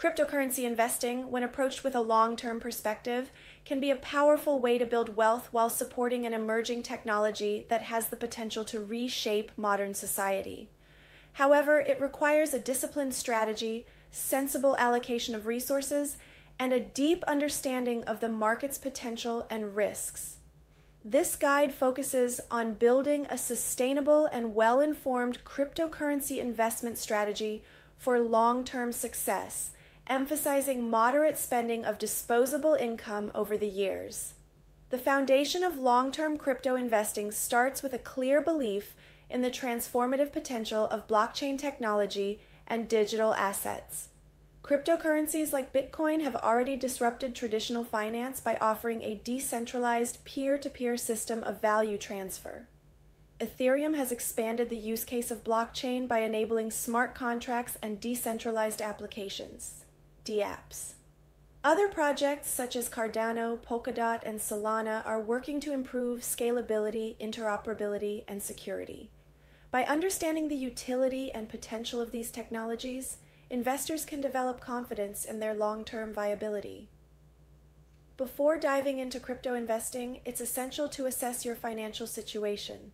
Cryptocurrency investing, when approached with a long term perspective, can be a powerful way to build wealth while supporting an emerging technology that has the potential to reshape modern society. However, it requires a disciplined strategy, sensible allocation of resources, and a deep understanding of the market's potential and risks. This guide focuses on building a sustainable and well informed cryptocurrency investment strategy for long term success emphasizing moderate spending of disposable income over the years. The foundation of long term crypto investing starts with a clear belief in the transformative potential of blockchain technology and digital assets. Cryptocurrencies like Bitcoin have already disrupted traditional finance by offering a decentralized peer to peer system of value transfer. Ethereum has expanded the use case of blockchain by enabling smart contracts and decentralized applications dApps. Other projects such as Cardano, Polkadot, and Solana are working to improve scalability, interoperability, and security. By understanding the utility and potential of these technologies, investors can develop confidence in their long term viability. Before diving into crypto investing, it's essential to assess your financial situation.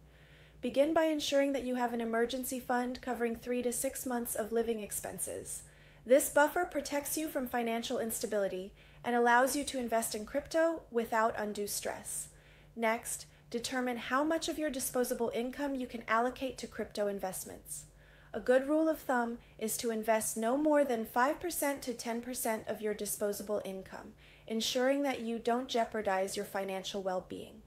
Begin by ensuring that you have an emergency fund covering three to six months of living expenses. This buffer protects you from financial instability and allows you to invest in crypto without undue stress. Next, determine how much of your disposable income you can allocate to crypto investments. A good rule of thumb is to invest no more than 5% to 10% of your disposable income, ensuring that you don't jeopardize your financial well being.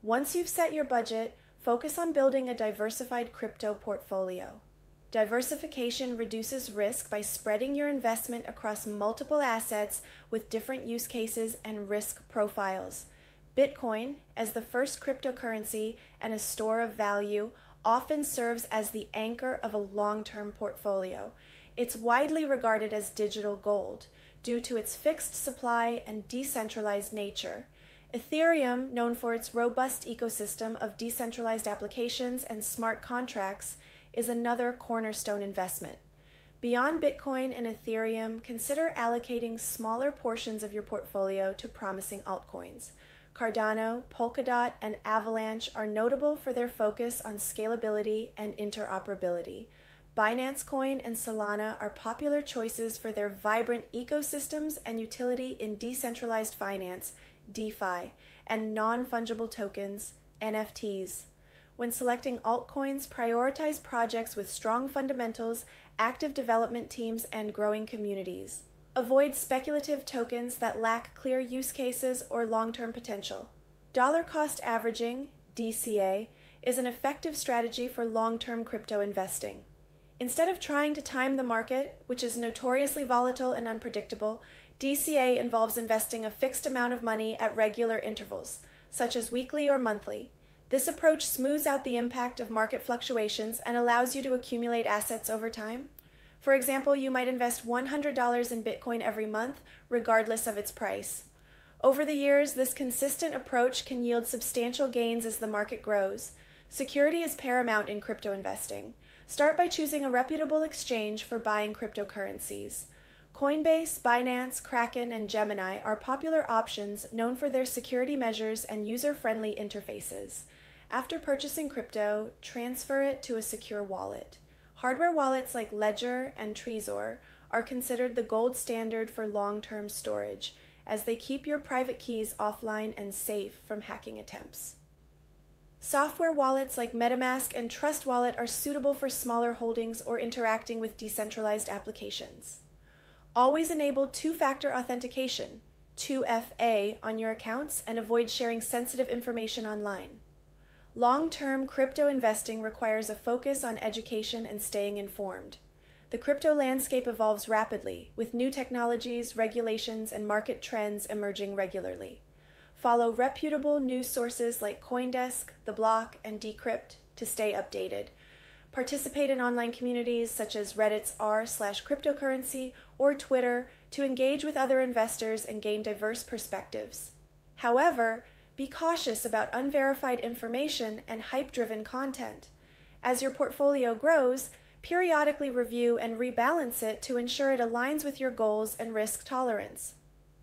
Once you've set your budget, focus on building a diversified crypto portfolio. Diversification reduces risk by spreading your investment across multiple assets with different use cases and risk profiles. Bitcoin, as the first cryptocurrency and a store of value, often serves as the anchor of a long term portfolio. It's widely regarded as digital gold due to its fixed supply and decentralized nature. Ethereum, known for its robust ecosystem of decentralized applications and smart contracts, is another cornerstone investment. Beyond Bitcoin and Ethereum, consider allocating smaller portions of your portfolio to promising altcoins. Cardano, Polkadot, and Avalanche are notable for their focus on scalability and interoperability. Binance Coin and Solana are popular choices for their vibrant ecosystems and utility in decentralized finance, DeFi, and non fungible tokens, NFTs. When selecting altcoins, prioritize projects with strong fundamentals, active development teams, and growing communities. Avoid speculative tokens that lack clear use cases or long term potential. Dollar cost averaging, DCA, is an effective strategy for long term crypto investing. Instead of trying to time the market, which is notoriously volatile and unpredictable, DCA involves investing a fixed amount of money at regular intervals, such as weekly or monthly. This approach smooths out the impact of market fluctuations and allows you to accumulate assets over time. For example, you might invest $100 in Bitcoin every month, regardless of its price. Over the years, this consistent approach can yield substantial gains as the market grows. Security is paramount in crypto investing. Start by choosing a reputable exchange for buying cryptocurrencies. Coinbase, Binance, Kraken, and Gemini are popular options known for their security measures and user friendly interfaces. After purchasing crypto, transfer it to a secure wallet. Hardware wallets like Ledger and Trezor are considered the gold standard for long term storage, as they keep your private keys offline and safe from hacking attempts. Software wallets like MetaMask and Trust Wallet are suitable for smaller holdings or interacting with decentralized applications. Always enable two factor authentication, 2FA, on your accounts and avoid sharing sensitive information online. Long term crypto investing requires a focus on education and staying informed. The crypto landscape evolves rapidly, with new technologies, regulations, and market trends emerging regularly. Follow reputable news sources like Coindesk, The Block, and Decrypt to stay updated. Participate in online communities such as Reddit's r slash cryptocurrency or Twitter to engage with other investors and gain diverse perspectives. However, be cautious about unverified information and hype driven content. As your portfolio grows, periodically review and rebalance it to ensure it aligns with your goals and risk tolerance.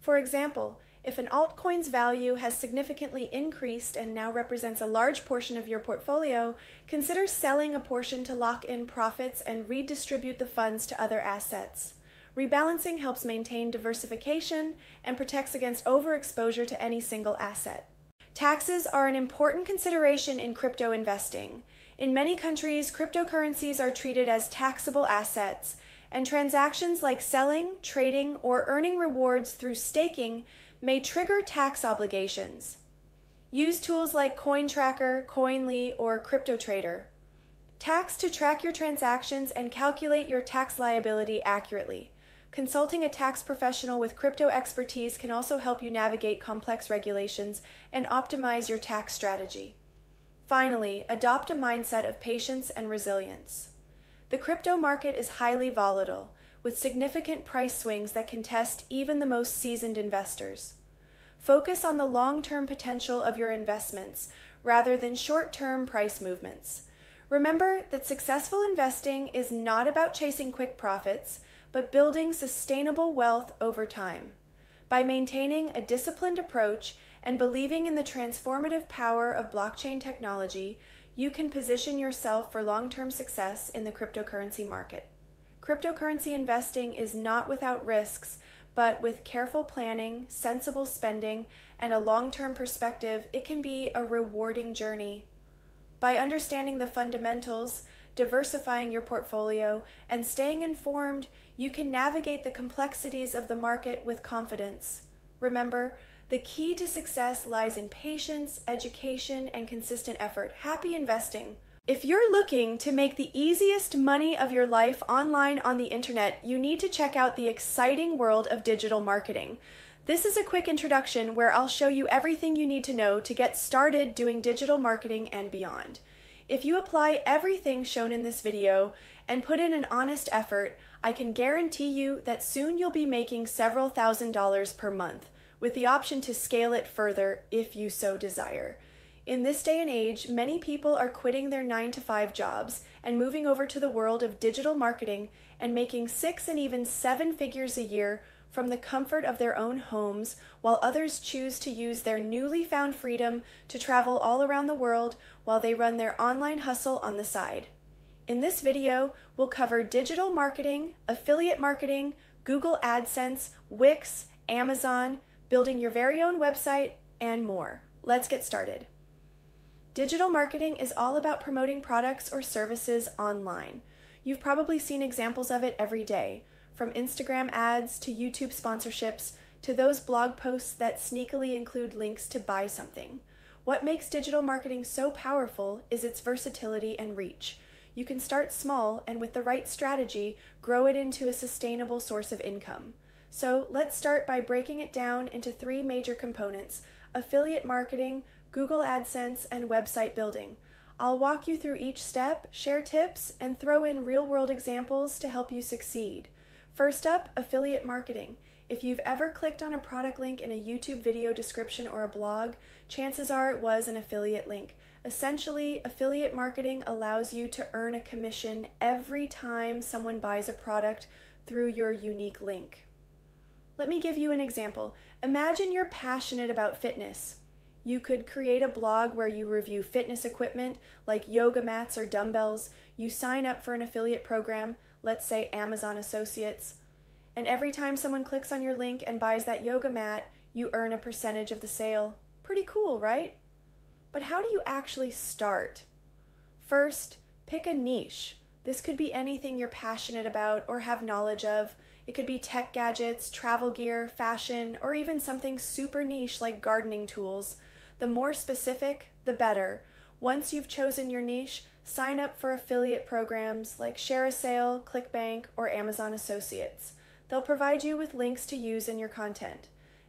For example, if an altcoin's value has significantly increased and now represents a large portion of your portfolio, consider selling a portion to lock in profits and redistribute the funds to other assets. Rebalancing helps maintain diversification and protects against overexposure to any single asset. Taxes are an important consideration in crypto investing. In many countries, cryptocurrencies are treated as taxable assets, and transactions like selling, trading, or earning rewards through staking may trigger tax obligations. Use tools like CoinTracker, Koinly, or CryptoTrader. Tax to track your transactions and calculate your tax liability accurately. Consulting a tax professional with crypto expertise can also help you navigate complex regulations and optimize your tax strategy. Finally, adopt a mindset of patience and resilience. The crypto market is highly volatile, with significant price swings that can test even the most seasoned investors. Focus on the long term potential of your investments rather than short term price movements. Remember that successful investing is not about chasing quick profits, but building sustainable wealth over time. By maintaining a disciplined approach and believing in the transformative power of blockchain technology, you can position yourself for long term success in the cryptocurrency market. Cryptocurrency investing is not without risks, but with careful planning, sensible spending, and a long term perspective, it can be a rewarding journey. By understanding the fundamentals, diversifying your portfolio, and staying informed, you can navigate the complexities of the market with confidence. Remember, the key to success lies in patience, education, and consistent effort. Happy investing! If you're looking to make the easiest money of your life online on the internet, you need to check out the exciting world of digital marketing. This is a quick introduction where I'll show you everything you need to know to get started doing digital marketing and beyond. If you apply everything shown in this video and put in an honest effort, I can guarantee you that soon you'll be making several thousand dollars per month, with the option to scale it further if you so desire. In this day and age, many people are quitting their 9 to 5 jobs and moving over to the world of digital marketing and making six and even seven figures a year from the comfort of their own homes, while others choose to use their newly found freedom to travel all around the world while they run their online hustle on the side. In this video, we'll cover digital marketing, affiliate marketing, Google AdSense, Wix, Amazon, building your very own website, and more. Let's get started. Digital marketing is all about promoting products or services online. You've probably seen examples of it every day, from Instagram ads to YouTube sponsorships to those blog posts that sneakily include links to buy something. What makes digital marketing so powerful is its versatility and reach. You can start small and, with the right strategy, grow it into a sustainable source of income. So, let's start by breaking it down into three major components affiliate marketing, Google AdSense, and website building. I'll walk you through each step, share tips, and throw in real world examples to help you succeed. First up, affiliate marketing. If you've ever clicked on a product link in a YouTube video description or a blog, chances are it was an affiliate link. Essentially, affiliate marketing allows you to earn a commission every time someone buys a product through your unique link. Let me give you an example. Imagine you're passionate about fitness. You could create a blog where you review fitness equipment like yoga mats or dumbbells. You sign up for an affiliate program, let's say Amazon Associates, and every time someone clicks on your link and buys that yoga mat, you earn a percentage of the sale. Pretty cool, right? But how do you actually start? First, pick a niche. This could be anything you're passionate about or have knowledge of. It could be tech gadgets, travel gear, fashion, or even something super niche like gardening tools. The more specific, the better. Once you've chosen your niche, sign up for affiliate programs like ShareASale, ClickBank, or Amazon Associates. They'll provide you with links to use in your content.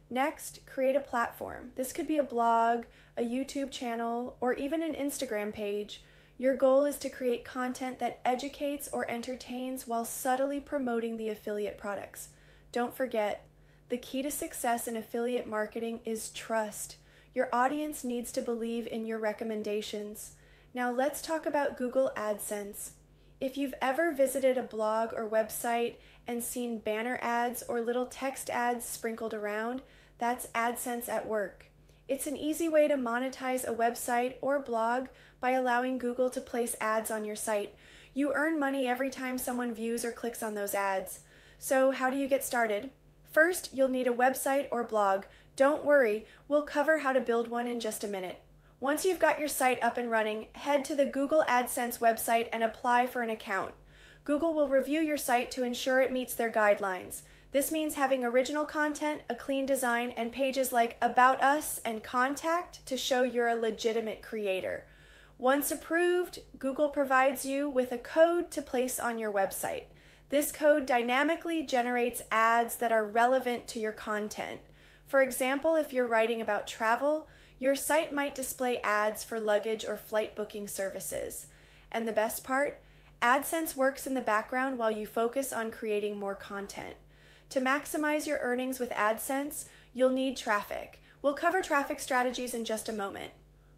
Next, create a platform. This could be a blog, a YouTube channel, or even an Instagram page. Your goal is to create content that educates or entertains while subtly promoting the affiliate products. Don't forget, the key to success in affiliate marketing is trust. Your audience needs to believe in your recommendations. Now let's talk about Google AdSense. If you've ever visited a blog or website and seen banner ads or little text ads sprinkled around, that's AdSense at work. It's an easy way to monetize a website or blog by allowing Google to place ads on your site. You earn money every time someone views or clicks on those ads. So, how do you get started? First, you'll need a website or blog. Don't worry, we'll cover how to build one in just a minute. Once you've got your site up and running, head to the Google AdSense website and apply for an account. Google will review your site to ensure it meets their guidelines. This means having original content, a clean design, and pages like About Us and Contact to show you're a legitimate creator. Once approved, Google provides you with a code to place on your website. This code dynamically generates ads that are relevant to your content. For example, if you're writing about travel, your site might display ads for luggage or flight booking services. And the best part? AdSense works in the background while you focus on creating more content. To maximize your earnings with AdSense, you'll need traffic. We'll cover traffic strategies in just a moment.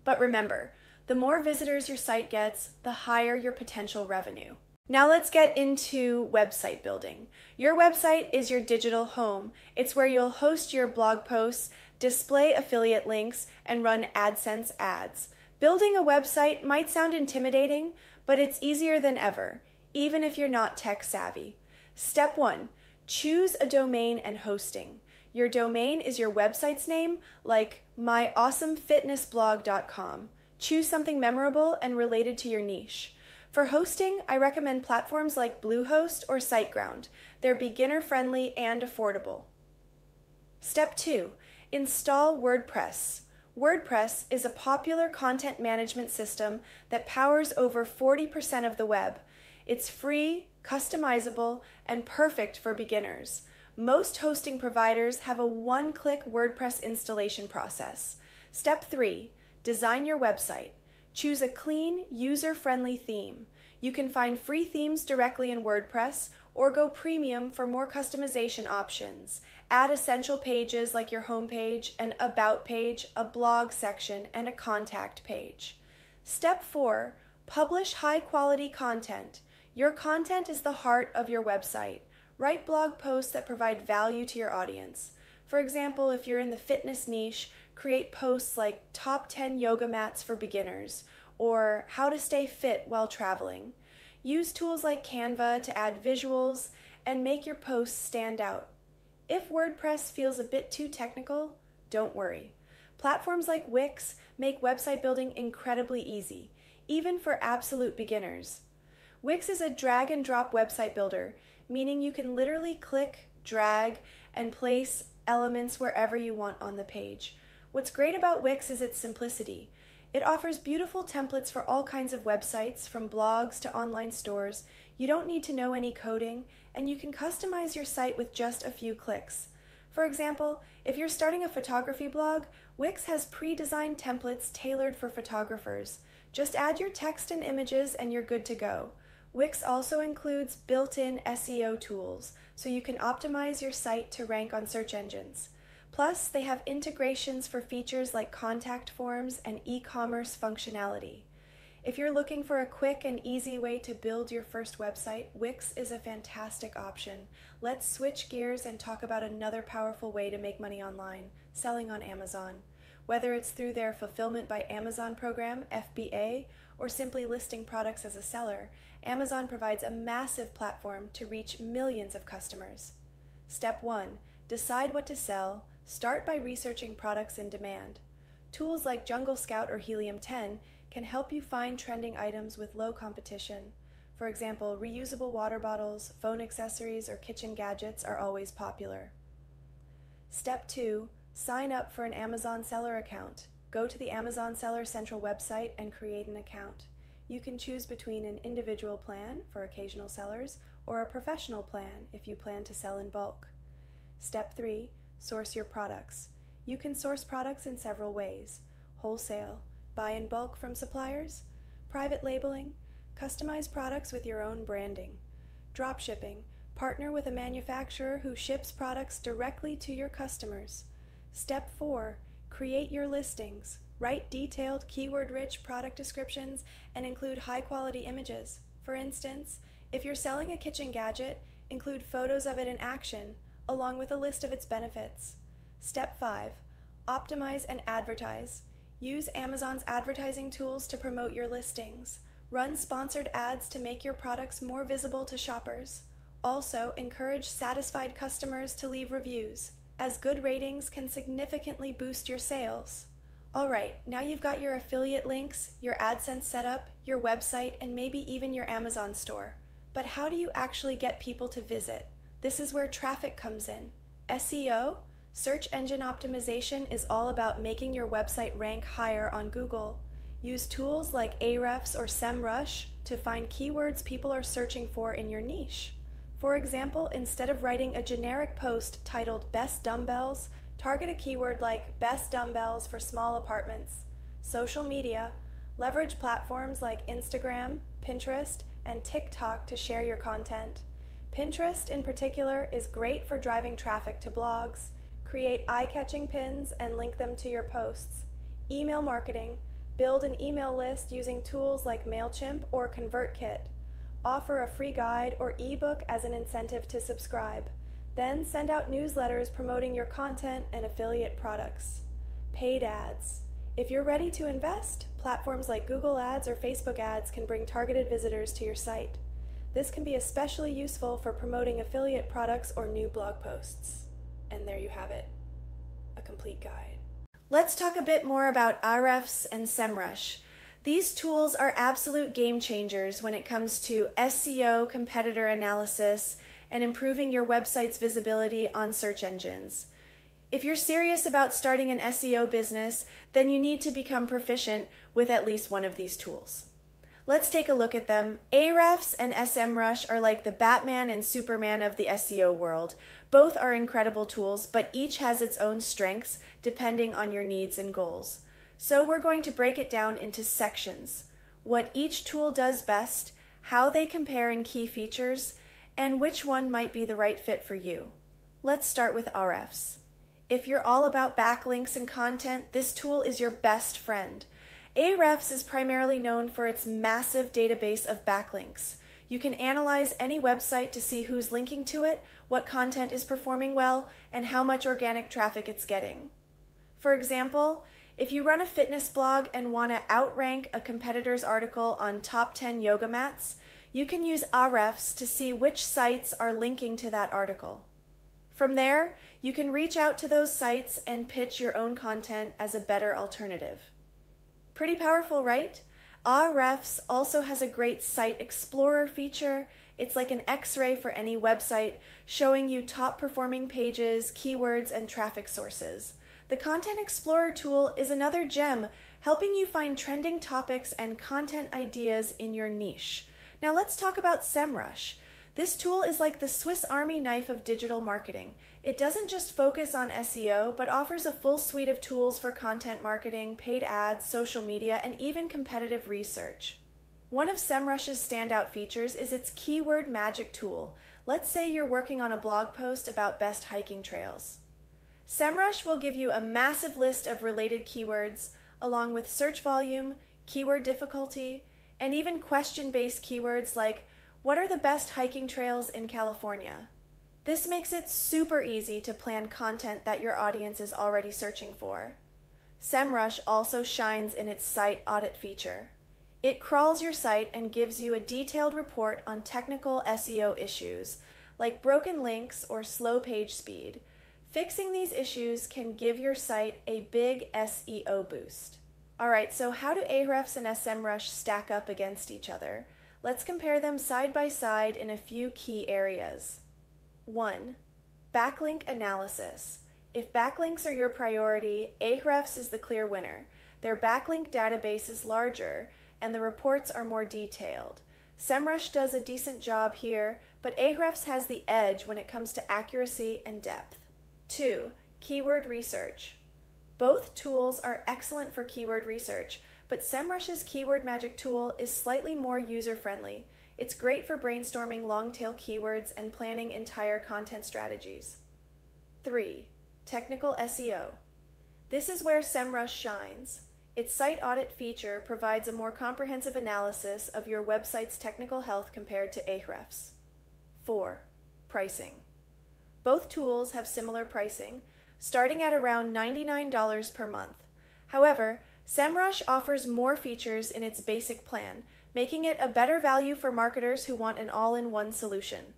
But remember, the more visitors your site gets, the higher your potential revenue. Now let's get into website building. Your website is your digital home. It's where you'll host your blog posts, display affiliate links, and run AdSense ads. Building a website might sound intimidating, but it's easier than ever, even if you're not tech savvy. Step one choose a domain and hosting. Your domain is your website's name, like myawesomefitnessblog.com. Choose something memorable and related to your niche. For hosting, I recommend platforms like Bluehost or SiteGround. They're beginner friendly and affordable. Step 2 Install WordPress. WordPress is a popular content management system that powers over 40% of the web. It's free, customizable, and perfect for beginners. Most hosting providers have a one click WordPress installation process. Step 3 Design your website. Choose a clean, user friendly theme. You can find free themes directly in WordPress or go premium for more customization options. Add essential pages like your homepage, an about page, a blog section, and a contact page. Step 4 Publish high quality content. Your content is the heart of your website. Write blog posts that provide value to your audience. For example, if you're in the fitness niche, create posts like Top 10 Yoga Mats for Beginners or How to Stay Fit While Traveling. Use tools like Canva to add visuals and make your posts stand out. If WordPress feels a bit too technical, don't worry. Platforms like Wix make website building incredibly easy, even for absolute beginners. Wix is a drag and drop website builder, meaning you can literally click, drag, and place elements wherever you want on the page. What's great about Wix is its simplicity. It offers beautiful templates for all kinds of websites, from blogs to online stores. You don't need to know any coding, and you can customize your site with just a few clicks. For example, if you're starting a photography blog, Wix has pre designed templates tailored for photographers. Just add your text and images, and you're good to go. Wix also includes built in SEO tools, so you can optimize your site to rank on search engines. Plus, they have integrations for features like contact forms and e commerce functionality. If you're looking for a quick and easy way to build your first website, Wix is a fantastic option. Let's switch gears and talk about another powerful way to make money online selling on Amazon. Whether it's through their Fulfillment by Amazon program, FBA, or simply listing products as a seller, Amazon provides a massive platform to reach millions of customers. Step 1 Decide what to sell. Start by researching products in demand. Tools like Jungle Scout or Helium 10 can help you find trending items with low competition. For example, reusable water bottles, phone accessories, or kitchen gadgets are always popular. Step 2 Sign up for an Amazon seller account. Go to the Amazon Seller Central website and create an account. You can choose between an individual plan for occasional sellers or a professional plan if you plan to sell in bulk. Step 3 Source your products. You can source products in several ways wholesale, buy in bulk from suppliers, private labeling, customize products with your own branding, drop shipping, partner with a manufacturer who ships products directly to your customers. Step 4 Create your listings. Write detailed, keyword rich product descriptions and include high quality images. For instance, if you're selling a kitchen gadget, include photos of it in action, along with a list of its benefits. Step 5 Optimize and advertise. Use Amazon's advertising tools to promote your listings. Run sponsored ads to make your products more visible to shoppers. Also, encourage satisfied customers to leave reviews, as good ratings can significantly boost your sales. Alright, now you've got your affiliate links, your AdSense setup, your website, and maybe even your Amazon store. But how do you actually get people to visit? This is where traffic comes in. SEO, search engine optimization, is all about making your website rank higher on Google. Use tools like Ahrefs or SEMrush to find keywords people are searching for in your niche. For example, instead of writing a generic post titled Best Dumbbells, target a keyword like Best Dumbbells for Small Apartments. Social media, leverage platforms like Instagram, Pinterest, and TikTok to share your content. Pinterest, in particular, is great for driving traffic to blogs. Create eye catching pins and link them to your posts. Email marketing. Build an email list using tools like MailChimp or ConvertKit. Offer a free guide or ebook as an incentive to subscribe. Then send out newsletters promoting your content and affiliate products. Paid ads. If you're ready to invest, platforms like Google Ads or Facebook Ads can bring targeted visitors to your site. This can be especially useful for promoting affiliate products or new blog posts. And there you have it a complete guide. Let's talk a bit more about Ahrefs and SEMrush. These tools are absolute game changers when it comes to SEO, competitor analysis, and improving your website's visibility on search engines. If you're serious about starting an SEO business, then you need to become proficient with at least one of these tools. Let's take a look at them. Ahrefs and SEMrush are like the Batman and Superman of the SEO world. Both are incredible tools, but each has its own strengths depending on your needs and goals. So we're going to break it down into sections what each tool does best, how they compare in key features, and which one might be the right fit for you. Let's start with Ahrefs. If you're all about backlinks and content, this tool is your best friend. Ahrefs is primarily known for its massive database of backlinks. You can analyze any website to see who's linking to it, what content is performing well, and how much organic traffic it's getting. For example, if you run a fitness blog and want to outrank a competitor's article on top 10 yoga mats, you can use Ahrefs to see which sites are linking to that article. From there, you can reach out to those sites and pitch your own content as a better alternative. Pretty powerful, right? Ahrefs also has a great Site Explorer feature. It's like an x ray for any website, showing you top performing pages, keywords, and traffic sources. The Content Explorer tool is another gem, helping you find trending topics and content ideas in your niche. Now let's talk about SEMrush. This tool is like the Swiss Army knife of digital marketing. It doesn't just focus on SEO, but offers a full suite of tools for content marketing, paid ads, social media, and even competitive research. One of SEMrush's standout features is its keyword magic tool. Let's say you're working on a blog post about best hiking trails. SEMrush will give you a massive list of related keywords, along with search volume, keyword difficulty, and even question based keywords like What are the best hiking trails in California? This makes it super easy to plan content that your audience is already searching for. SEMrush also shines in its site audit feature. It crawls your site and gives you a detailed report on technical SEO issues like broken links or slow page speed Fixing these issues can give your site a big SEO boost. Alright, so how do Ahrefs and SEMrush stack up against each other? Let's compare them side by side in a few key areas. 1. Backlink analysis. If backlinks are your priority, Ahrefs is the clear winner. Their backlink database is larger, and the reports are more detailed. SEMrush does a decent job here, but Ahrefs has the edge when it comes to accuracy and depth. 2. Keyword research. Both tools are excellent for keyword research, but SEMrush's Keyword Magic tool is slightly more user friendly. It's great for brainstorming long tail keywords and planning entire content strategies. 3. Technical SEO. This is where SEMrush shines. Its site audit feature provides a more comprehensive analysis of your website's technical health compared to Ahrefs. 4. Pricing. Both tools have similar pricing, starting at around $99 per month. However, SEMrush offers more features in its basic plan, making it a better value for marketers who want an all in one solution.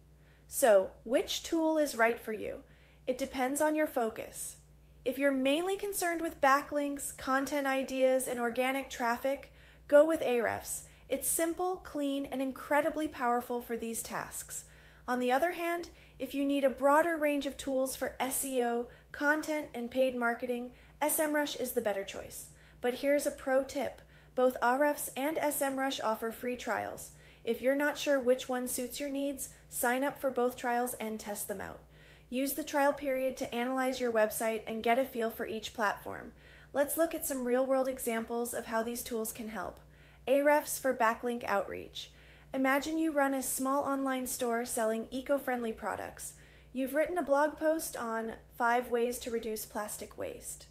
So, which tool is right for you? It depends on your focus. If you're mainly concerned with backlinks, content ideas, and organic traffic, go with Ahrefs. It's simple, clean, and incredibly powerful for these tasks. On the other hand, if you need a broader range of tools for SEO, content, and paid marketing, SEMrush is the better choice. But here's a pro tip both Ahrefs and SEMrush offer free trials. If you're not sure which one suits your needs, sign up for both trials and test them out. Use the trial period to analyze your website and get a feel for each platform. Let's look at some real world examples of how these tools can help. Ahrefs for backlink outreach. Imagine you run a small online store selling eco friendly products. You've written a blog post on five ways to reduce plastic waste.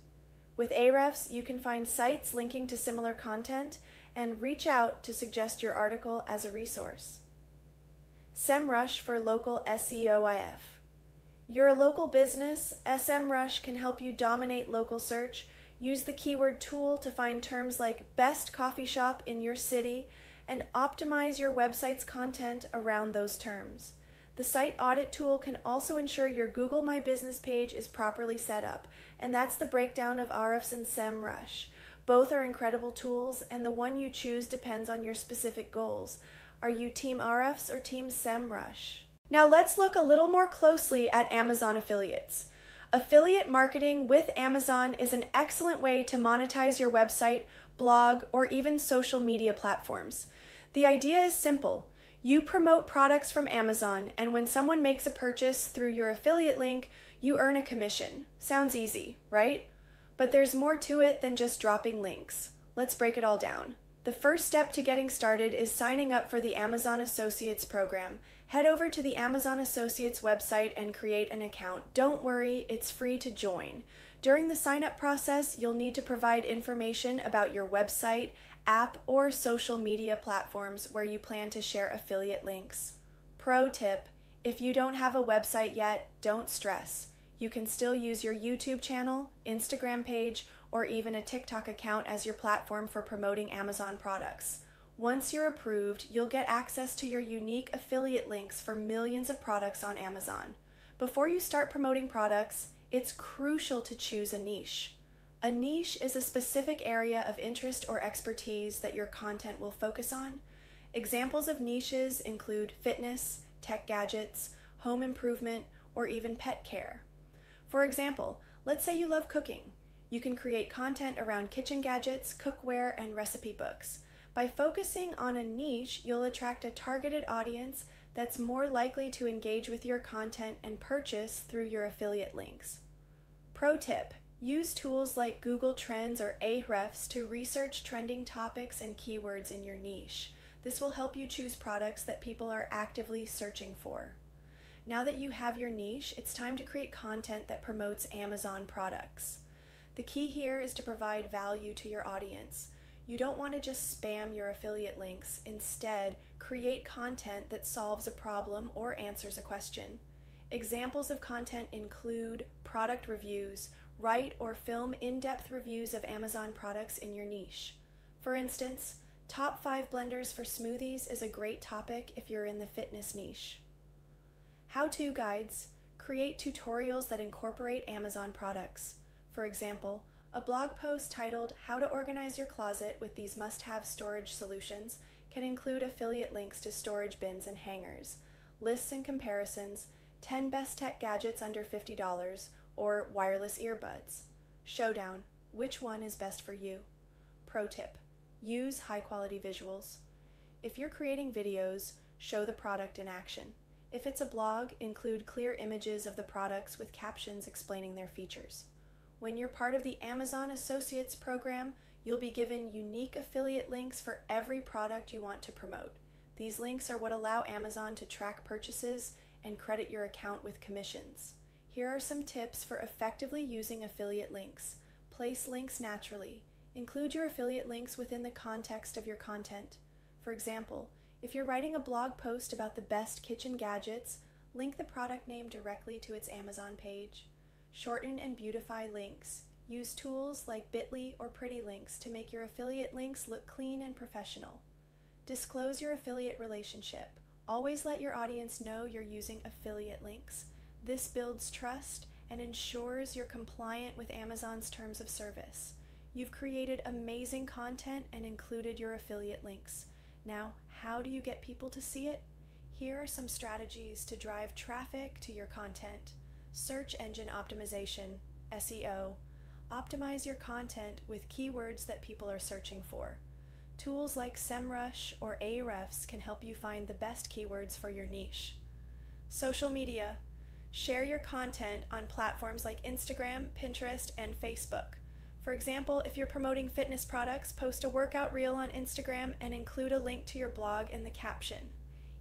With Ahrefs, you can find sites linking to similar content and reach out to suggest your article as a resource. SEMrush for local SEOIF. You're a local business, SEMrush can help you dominate local search. Use the keyword tool to find terms like best coffee shop in your city and optimize your website's content around those terms. The site audit tool can also ensure your Google My Business page is properly set up, and that's the breakdown of Ahrefs and SEMrush. Both are incredible tools, and the one you choose depends on your specific goals. Are you Team Ahrefs or Team SEMrush? Now let's look a little more closely at Amazon affiliates. Affiliate marketing with Amazon is an excellent way to monetize your website, blog, or even social media platforms. The idea is simple. You promote products from Amazon, and when someone makes a purchase through your affiliate link, you earn a commission. Sounds easy, right? But there's more to it than just dropping links. Let's break it all down. The first step to getting started is signing up for the Amazon Associates program. Head over to the Amazon Associates website and create an account. Don't worry, it's free to join. During the sign up process, you'll need to provide information about your website, app, or social media platforms where you plan to share affiliate links. Pro tip if you don't have a website yet, don't stress. You can still use your YouTube channel, Instagram page, or even a TikTok account as your platform for promoting Amazon products. Once you're approved, you'll get access to your unique affiliate links for millions of products on Amazon. Before you start promoting products, it's crucial to choose a niche. A niche is a specific area of interest or expertise that your content will focus on. Examples of niches include fitness, tech gadgets, home improvement, or even pet care. For example, let's say you love cooking. You can create content around kitchen gadgets, cookware, and recipe books. By focusing on a niche, you'll attract a targeted audience that's more likely to engage with your content and purchase through your affiliate links. Pro tip use tools like Google Trends or Ahrefs to research trending topics and keywords in your niche. This will help you choose products that people are actively searching for. Now that you have your niche, it's time to create content that promotes Amazon products. The key here is to provide value to your audience. You don't want to just spam your affiliate links. Instead, create content that solves a problem or answers a question. Examples of content include product reviews, write or film in depth reviews of Amazon products in your niche. For instance, top 5 blenders for smoothies is a great topic if you're in the fitness niche. How to guides create tutorials that incorporate Amazon products. For example, a blog post titled How to Organize Your Closet with These Must Have Storage Solutions can include affiliate links to storage bins and hangers, lists and comparisons, 10 best tech gadgets under $50, or wireless earbuds. Showdown Which one is best for you? Pro tip Use high quality visuals. If you're creating videos, show the product in action. If it's a blog, include clear images of the products with captions explaining their features. When you're part of the Amazon Associates program, you'll be given unique affiliate links for every product you want to promote. These links are what allow Amazon to track purchases and credit your account with commissions. Here are some tips for effectively using affiliate links. Place links naturally. Include your affiliate links within the context of your content. For example, if you're writing a blog post about the best kitchen gadgets, link the product name directly to its Amazon page. Shorten and beautify links. Use tools like Bitly or Pretty Links to make your affiliate links look clean and professional. Disclose your affiliate relationship. Always let your audience know you're using affiliate links. This builds trust and ensures you're compliant with Amazon's terms of service. You've created amazing content and included your affiliate links. Now, how do you get people to see it? Here are some strategies to drive traffic to your content. Search engine optimization, SEO. Optimize your content with keywords that people are searching for. Tools like SEMrush or Ahrefs can help you find the best keywords for your niche. Social media. Share your content on platforms like Instagram, Pinterest, and Facebook. For example, if you're promoting fitness products, post a workout reel on Instagram and include a link to your blog in the caption.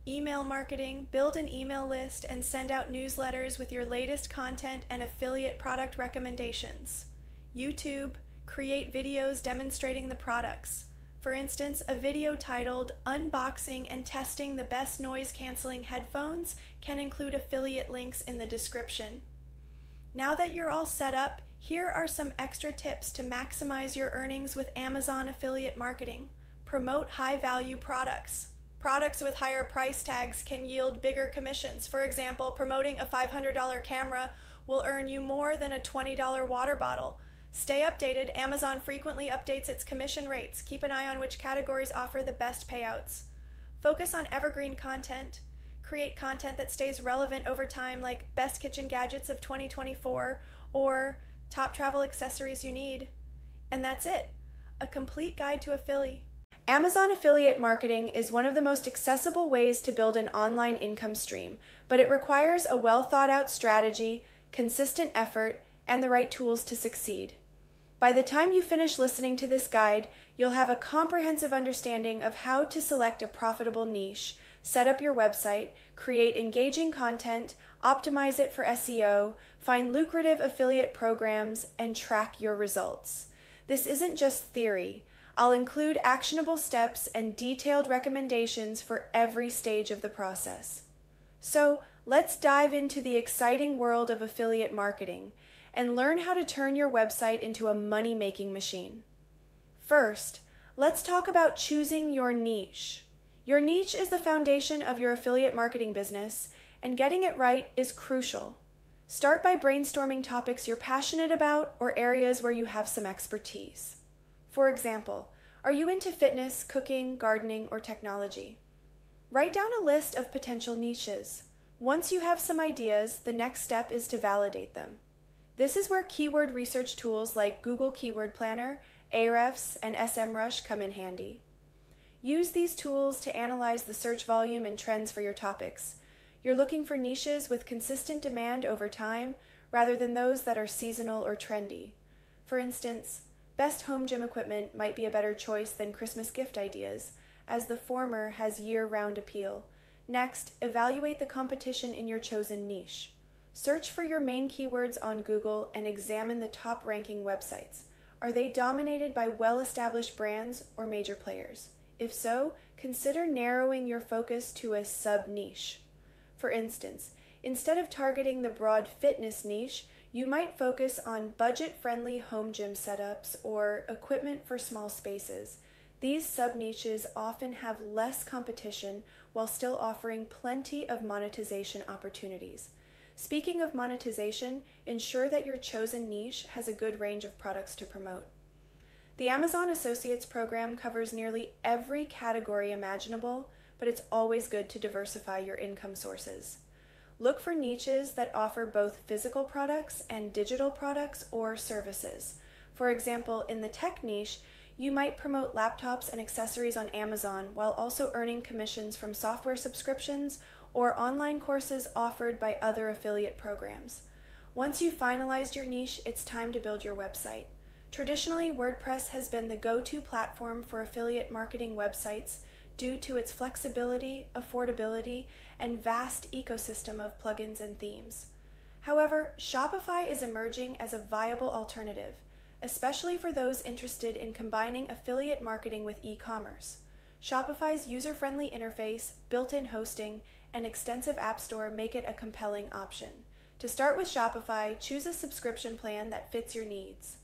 Email marketing, build an email list and send out newsletters with your latest content and affiliate product recommendations. YouTube, create videos demonstrating the products. For instance, a video titled Unboxing and Testing the Best Noise Canceling Headphones can include affiliate links in the description. Now that you're all set up, here are some extra tips to maximize your earnings with Amazon affiliate marketing. Promote high value products. Products with higher price tags can yield bigger commissions. For example, promoting a $500 camera will earn you more than a $20 water bottle. Stay updated. Amazon frequently updates its commission rates. Keep an eye on which categories offer the best payouts. Focus on evergreen content. Create content that stays relevant over time, like Best Kitchen Gadgets of 2024 or Top Travel Accessories You Need. And that's it a complete guide to affiliate. Amazon affiliate marketing is one of the most accessible ways to build an online income stream, but it requires a well thought out strategy, consistent effort, and the right tools to succeed. By the time you finish listening to this guide, you'll have a comprehensive understanding of how to select a profitable niche, set up your website, create engaging content, optimize it for SEO, find lucrative affiliate programs, and track your results. This isn't just theory. I'll include actionable steps and detailed recommendations for every stage of the process. So, let's dive into the exciting world of affiliate marketing and learn how to turn your website into a money making machine. First, let's talk about choosing your niche. Your niche is the foundation of your affiliate marketing business, and getting it right is crucial. Start by brainstorming topics you're passionate about or areas where you have some expertise. For example, are you into fitness, cooking, gardening, or technology? Write down a list of potential niches. Once you have some ideas, the next step is to validate them. This is where keyword research tools like Google Keyword Planner, Ahrefs, and SEMrush come in handy. Use these tools to analyze the search volume and trends for your topics. You're looking for niches with consistent demand over time rather than those that are seasonal or trendy. For instance, best home gym equipment might be a better choice than Christmas gift ideas, as the former has year round appeal. Next, evaluate the competition in your chosen niche. Search for your main keywords on Google and examine the top ranking websites. Are they dominated by well established brands or major players? If so, consider narrowing your focus to a sub niche. For instance, instead of targeting the broad fitness niche, you might focus on budget friendly home gym setups or equipment for small spaces. These sub niches often have less competition while still offering plenty of monetization opportunities. Speaking of monetization, ensure that your chosen niche has a good range of products to promote. The Amazon Associates program covers nearly every category imaginable, but it's always good to diversify your income sources. Look for niches that offer both physical products and digital products or services. For example, in the tech niche, you might promote laptops and accessories on Amazon while also earning commissions from software subscriptions or online courses offered by other affiliate programs. Once you've finalized your niche, it's time to build your website. Traditionally, WordPress has been the go to platform for affiliate marketing websites due to its flexibility, affordability, and vast ecosystem of plugins and themes. However, Shopify is emerging as a viable alternative. especially for those interested in combining affiliate marketing with e commerce. Shopify's user friendly interface, built in hosting, and extensive app store make it a compelling option. To start with Shopify, choose a subscription plan that fits your needs.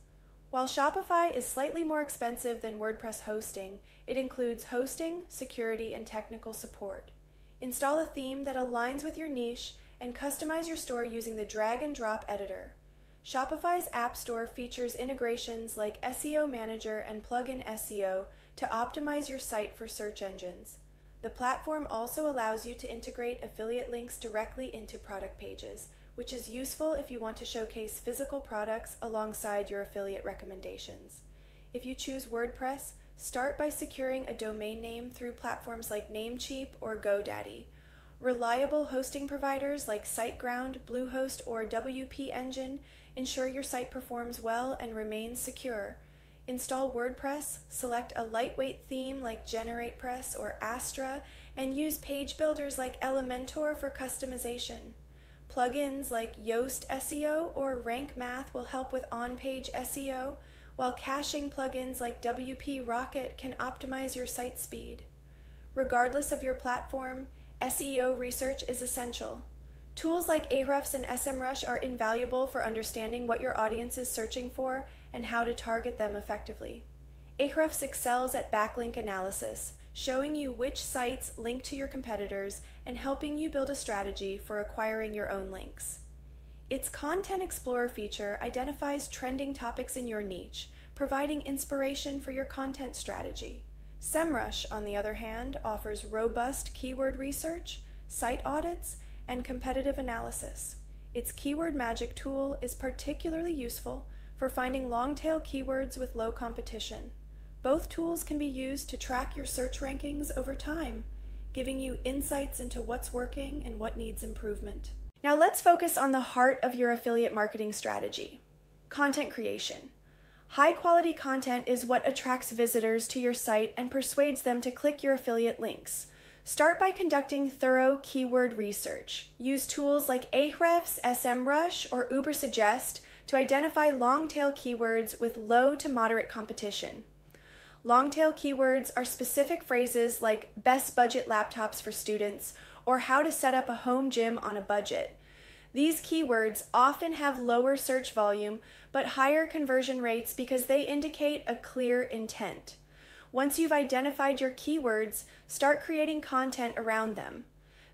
While Shopify is slightly more expensive than WordPress hosting, it includes hosting, security, and technical support. Install a theme that aligns with your niche and customize your store using the drag and drop editor. Shopify's App Store features integrations like SEO Manager and Plugin SEO to optimize your site for search engines. The platform also allows you to integrate affiliate links directly into product pages, which is useful if you want to showcase physical products alongside your affiliate recommendations. If you choose WordPress, start by securing a domain name through platforms like Namecheap or GoDaddy. Reliable hosting providers like SiteGround, Bluehost, or WP Engine ensure your site performs well and remains secure Install WordPress, select a lightweight theme like GeneratePress or Astra, and use page builders like Elementor for customization. Plugins like Yoast SEO or Rank Math will help with on page SEO, while caching plugins like WP Rocket can optimize your site speed. Regardless of your platform, SEO research is essential. Tools like Ahrefs and SEMrush are invaluable for understanding what your audience is searching for and how to target them effectively. Ahrefs excels at backlink analysis, showing you which sites link to your competitors and helping you build a strategy for acquiring your own links. Its Content Explorer feature identifies trending topics in your niche, providing inspiration for your content strategy. SEMrush, on the other hand, offers robust keyword research, site audits, and competitive analysis. Its Keyword Magic tool is particularly useful for finding long tail keywords with low competition. Both tools can be used to track your search rankings over time, giving you insights into what's working and what needs improvement. Now let's focus on the heart of your affiliate marketing strategy content creation. High quality content is what attracts visitors to your site and persuades them to click your affiliate links. Start by conducting thorough keyword research. Use tools like Ahrefs, SEMrush, or Ubersuggest to identify long tail keywords with low to moderate competition. Long tail keywords are specific phrases like best budget laptops for students or how to set up a home gym on a budget. These keywords often have lower search volume but higher conversion rates because they indicate a clear intent. Once you've identified your keywords, start creating content around them.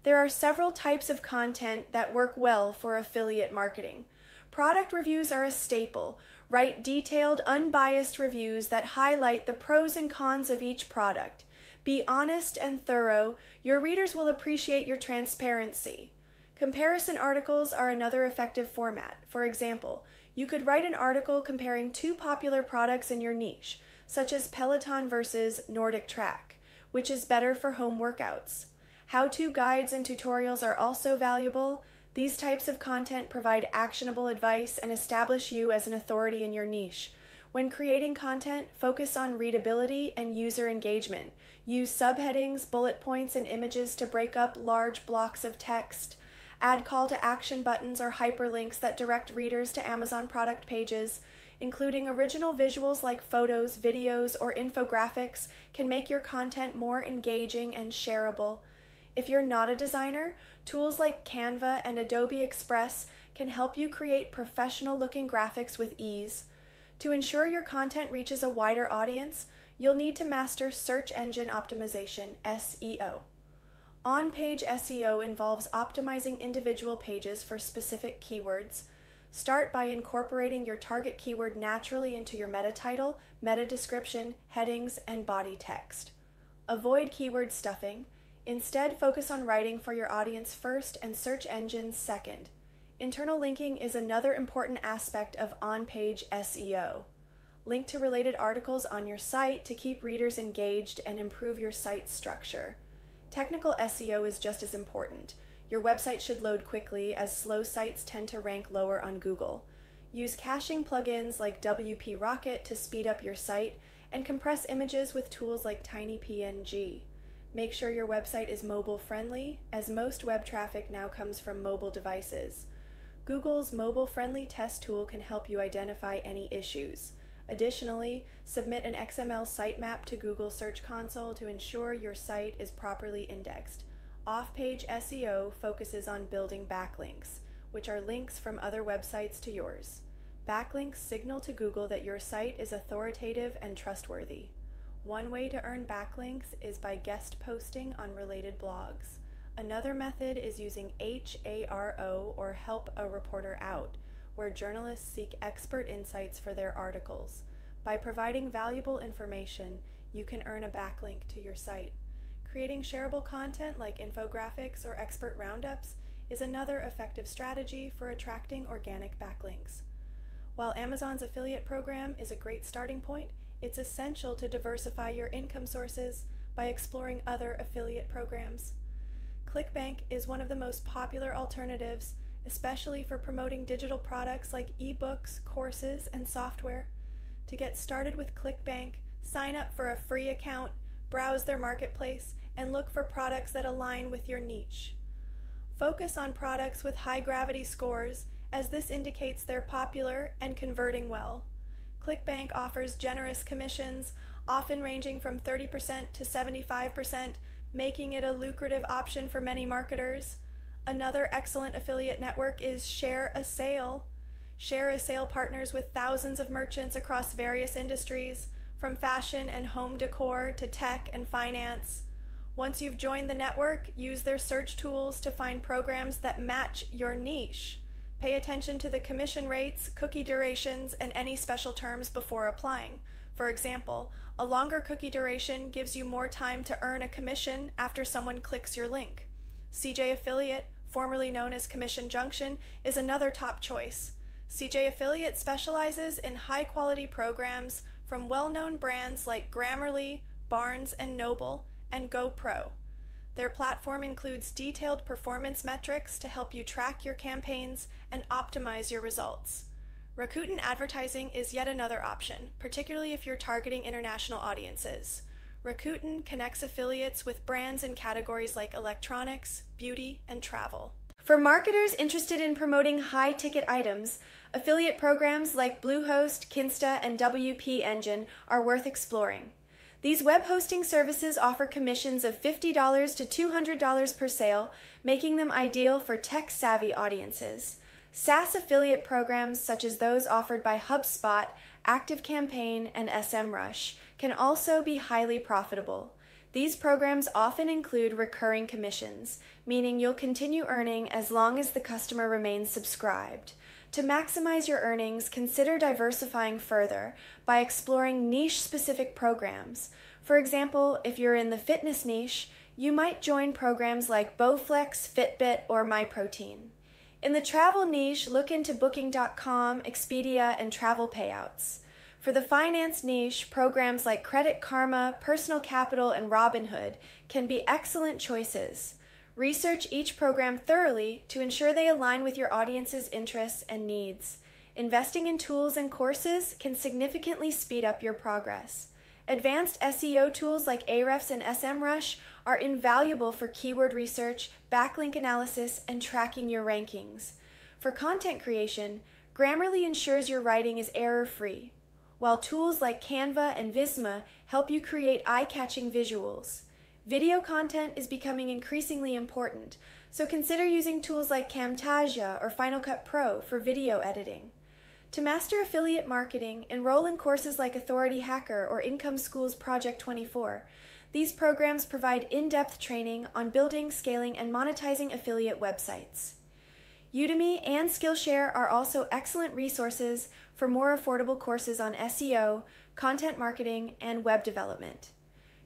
There are several types of content that work well for affiliate marketing. Product reviews are a staple. Write detailed, unbiased reviews that highlight the pros and cons of each product. Be honest and thorough. Your readers will appreciate your transparency. Comparison articles are another effective format. For example, you could write an article comparing two popular products in your niche such as Peloton versus NordicTrack, which is better for home workouts. How to guides and tutorials are also valuable. These types of content provide actionable advice and establish you as an authority in your niche. When creating content, focus on readability and user engagement. Use subheadings, bullet points, and images to break up large blocks of text. Add call to action buttons or hyperlinks that direct readers to Amazon product pages including original visuals like photos, videos, or infographics, can make your content more engaging and shareable. If you're not a designer, tools like Canva and Adobe Express can help you create professional looking graphics with ease. To ensure your content reaches a wider audience, you'll need to master search engine optimization, SEO. On page SEO involves optimizing individual pages for specific keywords. Start by incorporating your target keyword naturally into your meta title, meta description, headings, and body text. Avoid keyword stuffing. Instead, focus on writing for your audience first and search engines second. Internal linking is another important aspect of on page SEO. Link to related articles on your site to keep readers engaged and improve your site structure. Technical SEO is just as important. Your website should load quickly, as slow sites tend to rank lower on Google. Use caching plugins like WP Rocket to speed up your site, and compress images with tools like TinyPNG. Make sure your website is mobile friendly, as most web traffic now comes from mobile devices. Google's mobile friendly test tool can help you identify any issues. Additionally, submit an XML sitemap to Google Search Console to ensure your site is properly indexed. Off page SEO focuses on building backlinks, which are links from other websites to yours. Backlinks signal to Google that your site is authoritative and trustworthy. One way to earn backlinks is by guest posting on related blogs. Another method is using HARO or Help a Reporter Out, where journalists seek expert insights for their articles. By providing valuable information, you can earn a backlink to your site. Creating shareable content like infographics or expert roundups is another effective strategy for attracting organic backlinks. While Amazon's affiliate program is a great starting point, it's essential to diversify your income sources by exploring other affiliate programs. ClickBank is one of the most popular alternatives, especially for promoting digital products like ebooks, courses, and software. To get started with ClickBank, sign up for a free account, browse their marketplace, and look for products that align with your niche. Focus on products with high gravity scores, as this indicates they're popular and converting well. ClickBank offers generous commissions, often ranging from 30% to 75%, making it a lucrative option for many marketers. Another excellent affiliate network is ShareASale. Share a Sale partners with thousands of merchants across various industries, from fashion and home decor to tech and finance. Once you've joined the network, use their search tools to find programs that match your niche. Pay attention to the commission rates, cookie durations, and any special terms before applying. For example, a longer cookie duration gives you more time to earn a commission after someone clicks your link. CJ Affiliate, formerly known as Commission Junction, is another top choice. CJ Affiliate specializes in high quality programs from well known brands like Grammarly, Barnes and Noble, and GoPro. Their platform includes detailed performance metrics to help you track your campaigns and optimize your results. Rakuten advertising is yet another option, particularly if you're targeting international audiences. Rakuten connects affiliates with brands in categories like electronics, beauty, and travel. For marketers interested in promoting high ticket items, affiliate programs like Bluehost, Kinsta, and WP Engine are worth exploring. These web hosting services offer commissions of $50 to $200 per sale, making them ideal for tech savvy audiences. SaaS affiliate programs such as those offered by HubSpot, ActiveCampaign, and SEMrush can also be highly profitable. These programs often include recurring commissions, meaning you'll continue earning as long as the customer remains subscribed. To maximize your earnings, consider diversifying further by exploring niche specific programs. For example, if you're in the fitness niche, you might join programs like Bowflex, Fitbit, or MyProtein. In the travel niche, look into Booking.com, Expedia, and Travel Payouts. For the finance niche, programs like Credit Karma, Personal Capital, and Robinhood can be excellent choices. Research each program thoroughly to ensure they align with your audience's interests and needs. Investing in tools and courses can significantly speed up your progress. Advanced SEO tools like Ahrefs and SEMrush are invaluable for keyword research, backlink analysis, and tracking your rankings. For content creation, Grammarly ensures your writing is error free, while tools like Canva and Visme help you create eye catching visuals. Video content is becoming increasingly important, so consider using tools like Camtasia or Final Cut Pro for video editing. To master affiliate marketing, enroll in courses like Authority Hacker or Income School's Project 24. These programs provide in depth training on building, scaling, and monetizing affiliate websites. Udemy and Skillshare are also excellent resources for more affordable courses on SEO, content marketing, and web development.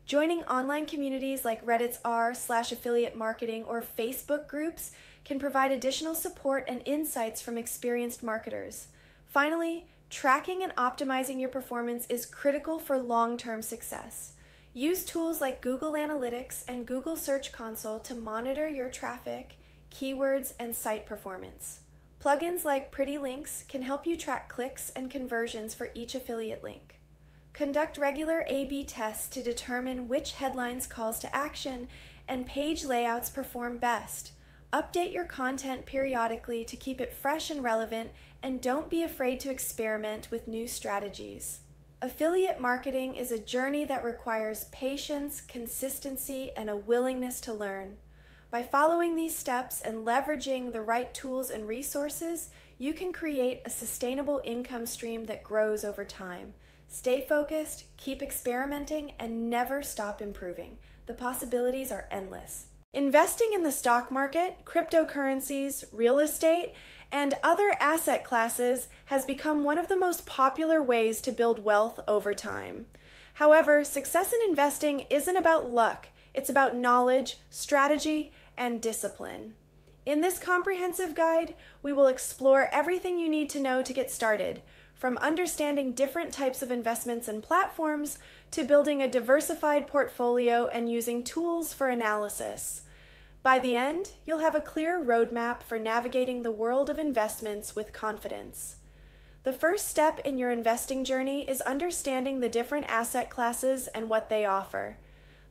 Joining online communities like Reddit's r slash affiliate marketing or Facebook groups can provide additional support and insights from experienced marketers. Finally, tracking and optimizing your performance is critical for long term success. Use tools like Google Analytics and Google Search Console to monitor your traffic, keywords, and site performance. Plugins like Pretty Links can help you track clicks and conversions for each affiliate link. Conduct regular A B tests to determine which headlines calls to action and page layouts perform best. Update your content periodically to keep it fresh and relevant, and don't be afraid to experiment with new strategies. Affiliate marketing is a journey that requires patience, consistency, and a willingness to learn. By following these steps and leveraging the right tools and resources, you can create a sustainable income stream that grows over time. Stay focused, keep experimenting, and never stop improving. The possibilities are endless. Investing in the stock market, cryptocurrencies, real estate, and other asset classes has become one of the most popular ways to build wealth over time. However, success in investing isn't about luck, it's about knowledge, strategy, and discipline. In this comprehensive guide, we will explore everything you need to know to get started, from understanding different types of investments and platforms to building a diversified portfolio and using tools for analysis. By the end, you'll have a clear roadmap for navigating the world of investments with confidence. The first step in your investing journey is understanding the different asset classes and what they offer.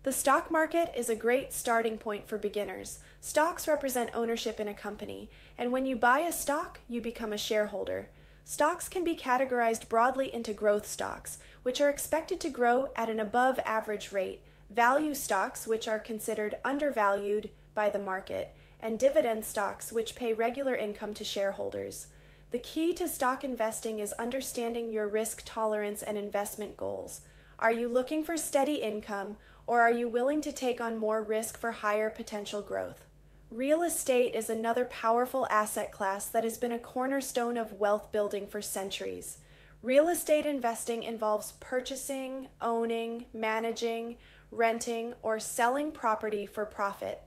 The stock market is a great starting point for beginners. Stocks represent ownership in a company, and when you buy a stock, you become a shareholder. Stocks can be categorized broadly into growth stocks, which are expected to grow at an above average rate, value stocks, which are considered undervalued by the market, and dividend stocks, which pay regular income to shareholders. The key to stock investing is understanding your risk tolerance and investment goals. Are you looking for steady income, or are you willing to take on more risk for higher potential growth? Real estate is another powerful asset class that has been a cornerstone of wealth building for centuries. Real estate investing involves purchasing, owning, managing, renting, or selling property for profit.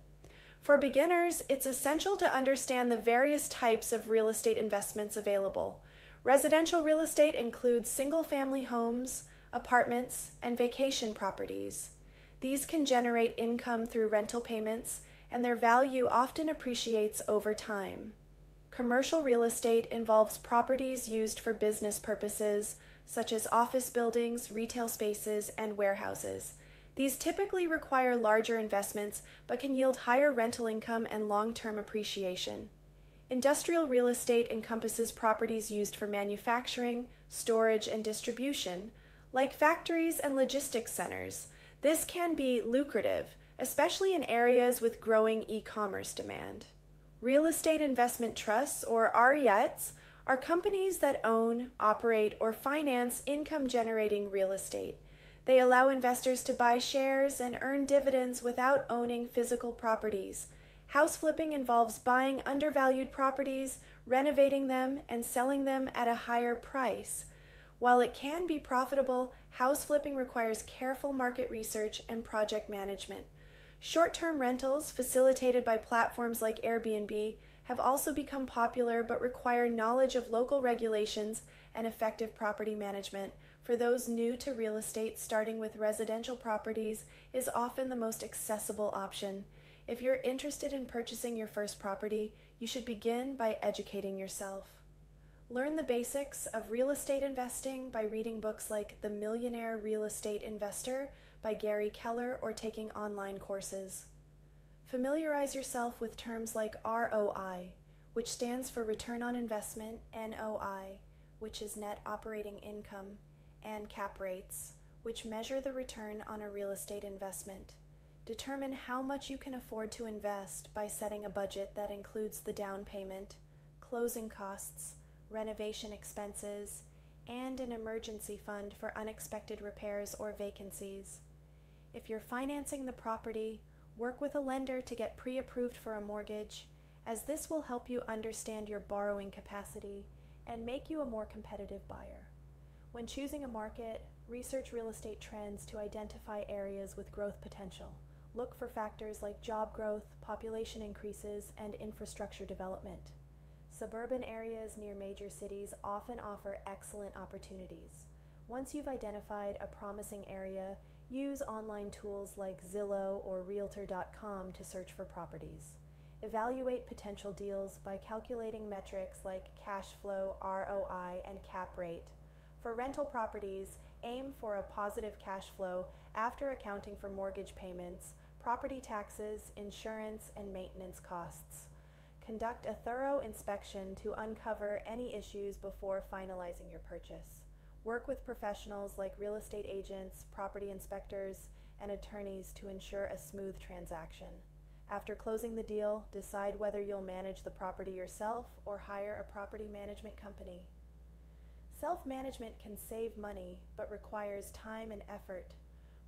For beginners, it's essential to understand the various types of real estate investments available. Residential real estate includes single family homes, apartments, and vacation properties. These can generate income through rental payments, and their value often appreciates over time. Commercial real estate involves properties used for business purposes, such as office buildings, retail spaces, and warehouses. These typically require larger investments but can yield higher rental income and long term appreciation. Industrial real estate encompasses properties used for manufacturing, storage, and distribution, like factories and logistics centers, this can be lucrative, especially in areas with growing e commerce demand. Real estate investment trusts, or REITs, are companies that own, operate, or finance income generating real estate. They allow investors to buy shares and earn dividends without owning physical properties. House flipping involves buying undervalued properties, renovating them, and selling them at a higher price. While it can be profitable, house flipping requires careful market research and project management. Short term rentals, facilitated by platforms like Airbnb, have also become popular but require knowledge of local regulations and effective property management. For those new to real estate, starting with residential properties is often the most accessible option. If you're interested in purchasing your first property, you should begin by educating yourself. Learn the basics of real estate investing by reading books like The Millionaire Real Estate Investor by Gary Keller or taking online courses. Familiarize yourself with terms like ROI, which stands for Return on Investment, NOI, which is Net Operating Income, and cap rates, which measure the return on a real estate investment. Determine how much you can afford to invest by setting a budget that includes the down payment, closing costs, renovation expenses, and an emergency fund for unexpected repairs or vacancies. If you're financing the property, work with a lender to get pre approved for a mortgage, as this will help you understand your borrowing capacity and make you a more competitive buyer. When choosing a market, research real estate trends to identify areas with growth potential. Look for factors like job growth, population increases, and infrastructure development. Suburban areas near major cities often offer excellent opportunities. Once you've identified a promising area, use online tools like Zillow or Realtor.com to search for properties. Evaluate potential deals by calculating metrics like cash flow, ROI, and cap rate. For rental properties, aim for a positive cash flow after accounting for mortgage payments, property taxes, insurance, and maintenance costs. Conduct a thorough inspection to uncover any issues before finalizing your purchase. Work with professionals like real estate agents, property inspectors, and attorneys to ensure a smooth transaction. After closing the deal, decide whether you'll manage the property yourself or hire a property management company. Self management can save money but requires time and effort.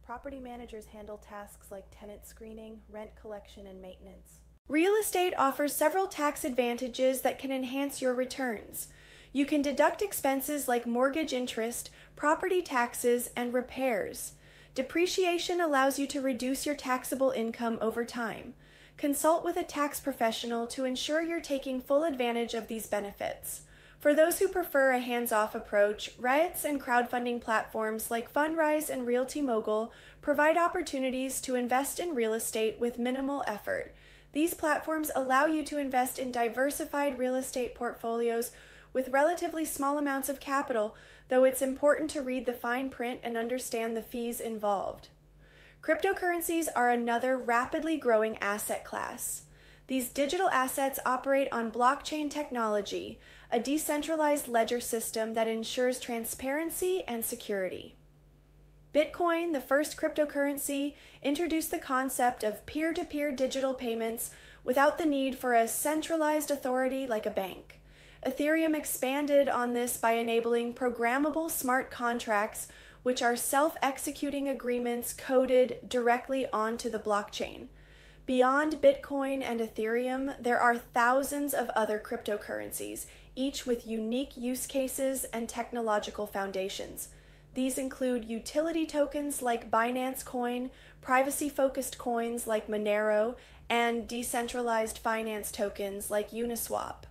Property managers handle tasks like tenant screening, rent collection, and maintenance. Real estate offers several tax advantages that can enhance your returns. You can deduct expenses like mortgage interest, property taxes, and repairs. Depreciation allows you to reduce your taxable income over time. Consult with a tax professional to ensure you're taking full advantage of these benefits. For those who prefer a hands off approach, REITs and crowdfunding platforms like Fundrise and Realty Mogul provide opportunities to invest in real estate with minimal effort. These platforms allow you to invest in diversified real estate portfolios with relatively small amounts of capital, though it's important to read the fine print and understand the fees involved. Cryptocurrencies are another rapidly growing asset class. These digital assets operate on blockchain technology, a decentralized ledger system that ensures transparency and security. Bitcoin, the first cryptocurrency, introduced the concept of peer to peer digital payments without the need for a centralized authority like a bank. Ethereum expanded on this by enabling programmable smart contracts which are self executing agreements coded directly onto the blockchain. Beyond Bitcoin and Ethereum, there are thousands of other cryptocurrencies, each with unique use cases and technological foundations. These include utility tokens like Binance Coin, privacy focused coins like Monero, and decentralized finance tokens like Uniswap.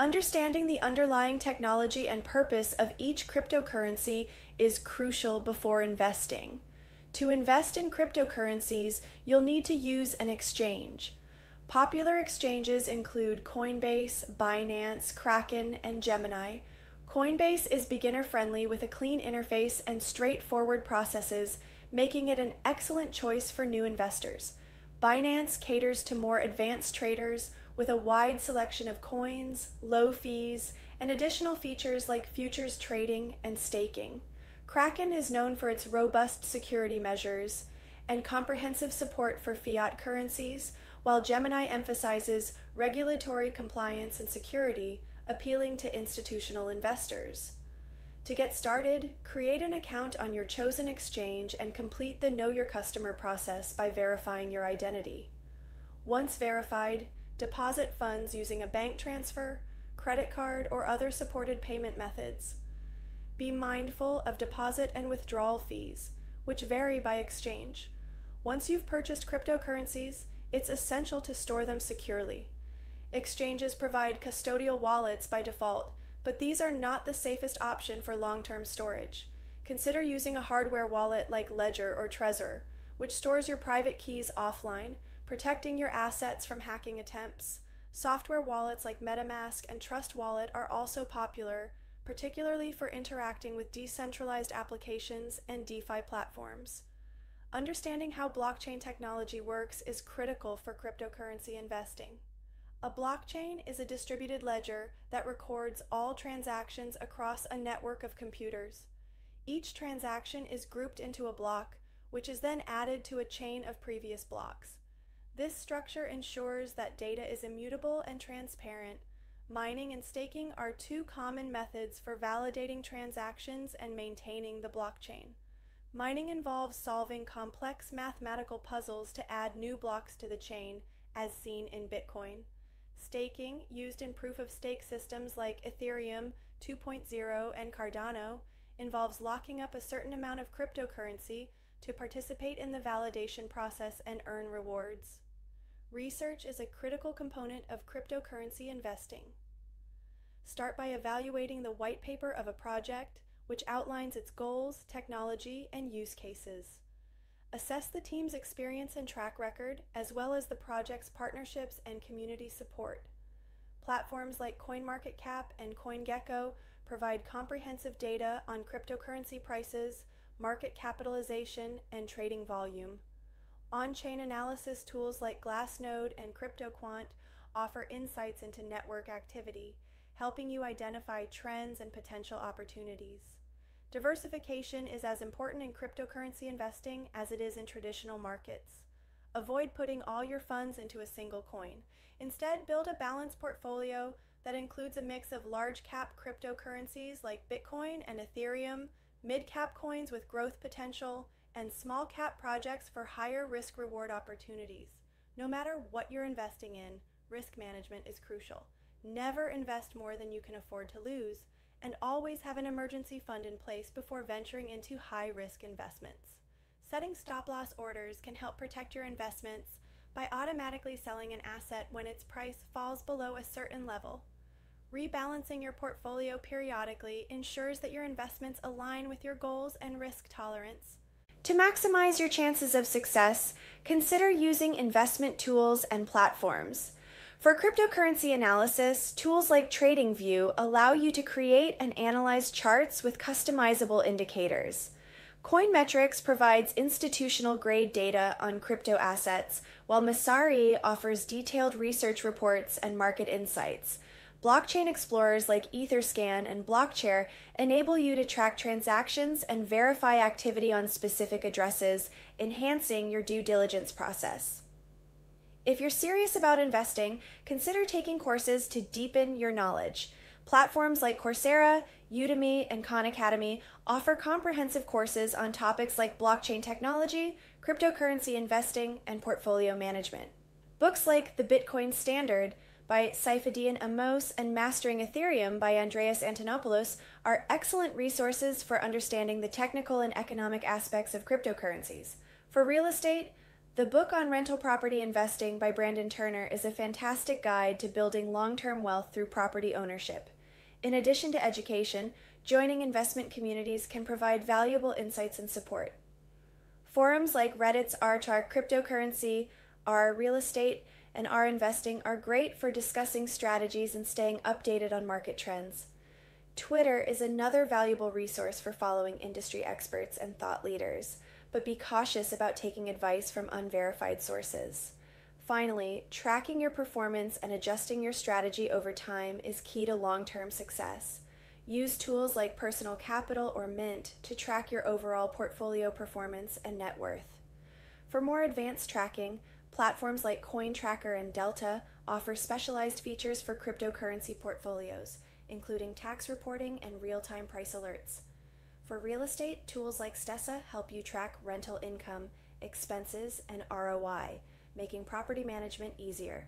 Understanding the underlying technology and purpose of each cryptocurrency is crucial before investing. To invest in cryptocurrencies, you'll need to use an exchange. Popular exchanges include Coinbase, Binance, Kraken, and Gemini. Coinbase is beginner friendly with a clean interface and straightforward processes, making it an excellent choice for new investors. Binance caters to more advanced traders with a wide selection of coins, low fees, and additional features like futures trading and staking. Kraken is known for its robust security measures and comprehensive support for fiat currencies, while Gemini emphasizes regulatory compliance and security, appealing to institutional investors. To get started, create an account on your chosen exchange and complete the Know Your Customer process by verifying your identity. Once verified, deposit funds using a bank transfer, credit card, or other supported payment methods. Be mindful of deposit and withdrawal fees, which vary by exchange. Once you've purchased cryptocurrencies, it's essential to store them securely. Exchanges provide custodial wallets by default, but these are not the safest option for long term storage. Consider using a hardware wallet like Ledger or Trezor, which stores your private keys offline protecting your assets from hacking attempts. Software wallets like MetaMask and Trust Wallet are also popular, particularly for interacting with decentralized applications and DeFi platforms. Understanding how blockchain technology works is critical for cryptocurrency investing. A blockchain is a distributed ledger that records all transactions across a network of computers. Each transaction is grouped into a block, which is then added to a chain of previous blocks. This structure ensures that data is immutable and transparent. Mining and staking are two common methods for validating transactions and maintaining the blockchain. Mining involves solving complex mathematical puzzles to add new blocks to the chain, as seen in Bitcoin. Staking, used in proof of stake systems like Ethereum 2.0 and Cardano, involves locking up a certain amount of cryptocurrency to participate in the validation process and earn rewards. Research is a critical component of cryptocurrency investing. Start by evaluating the white paper of a project, which outlines its goals, technology, and use cases. Assess the team's experience and track record, as well as the project's partnerships and community support. Platforms like CoinMarketCap and CoinGecko provide comprehensive data on cryptocurrency prices, market capitalization, and trading volume. On chain analysis tools like Glassnode and CryptoQuant offer insights into network activity, helping you identify trends and potential opportunities. Diversification is as important in cryptocurrency investing as it is in traditional markets. Avoid putting all your funds into a single coin. Instead, build a balanced portfolio that includes a mix of large cap cryptocurrencies like Bitcoin and Ethereum, mid cap coins with growth potential, and small cap projects for higher risk reward opportunities. No matter what you're investing in, risk management is crucial. Never invest more than you can afford to lose, and always have an emergency fund in place before venturing into high risk investments. Setting stop loss orders can help protect your investments by automatically selling an asset when its price falls below a certain level. Rebalancing your portfolio periodically ensures that your investments align with your goals and risk tolerance. To maximize your chances of success, consider using investment tools and platforms. For cryptocurrency analysis, tools like TradingView allow you to create and analyze charts with customizable indicators. Coinmetrics provides institutional grade data on crypto assets, while Messari offers detailed research reports and market insights. Blockchain explorers like Etherscan and Blockchair enable you to track transactions and verify activity on specific addresses, enhancing your due diligence process. If you're serious about investing, consider taking courses to deepen your knowledge. Platforms like Coursera, Udemy, and Khan Academy offer comprehensive courses on topics like blockchain technology, cryptocurrency investing, and portfolio management. Books like The Bitcoin Standard by Saifedean Ammous and Mastering Ethereum by Andreas Antonopoulos are excellent resources for understanding the technical and economic aspects of cryptocurrencies. For real estate, the book on rental property investing by Brandon Turner is a fantastic guide to building long term wealth through property ownership. In addition to education, joining investment communities can provide valuable insights and support. Forums like Reddit's r/r cryptocurrency, r real estate, and r investing are great for discussing strategies and staying updated on market trends. Twitter is another valuable resource for following industry experts and thought leaders, but be cautious about taking advice from unverified sources. Finally, tracking your performance and adjusting your strategy over time is key to long term success. Use tools like Personal Capital or Mint to track your overall portfolio performance and net worth. For more advanced tracking, platforms like CoinTracker and Delta offer specialized features for cryptocurrency portfolios, including tax reporting and real time price alerts. For real estate, tools like Stessa help you track rental income, expenses, and ROI making property management easier.